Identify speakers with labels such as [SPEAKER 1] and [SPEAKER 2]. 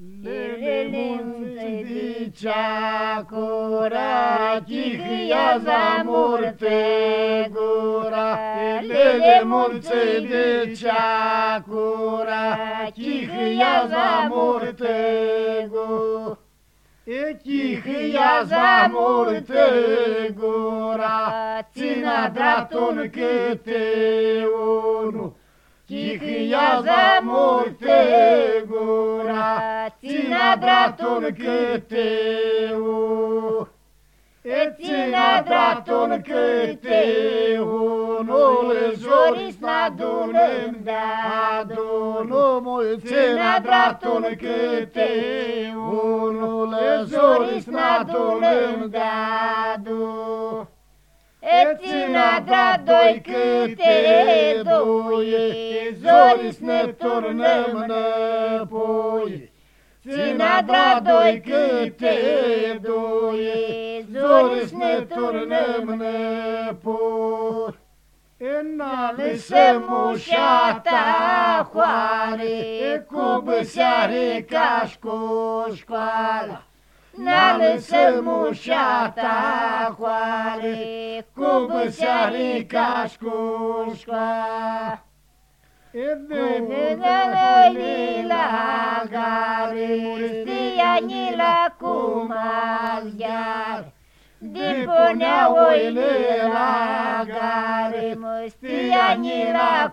[SPEAKER 1] Lele munțe dicea cura, Chihia za murte gura. Lele munțe dicea cura, Chihia za murte gura. E chihia za murte gura, Țina draton câte unul, Chihia za murte gura, Țina draton dratul câteu, E ținea dratul câteu, Nu-l juri n-adunăm, Adunumul ținea dratul câteu, Nu-l juri n-adunăm, Adunumul Ținea da doi câte doi, Zoris ne turnăm înapoi. Țina da doi câte doi, Zoris ne turnăm înapoi. Înale se mușata hoare, Cu băseare ca școala. N-ale se mușata hoare, Cu băseare ca școala. E de la gare, magari murțianii la Cumalgar. Din punea oile la gare, mustianii la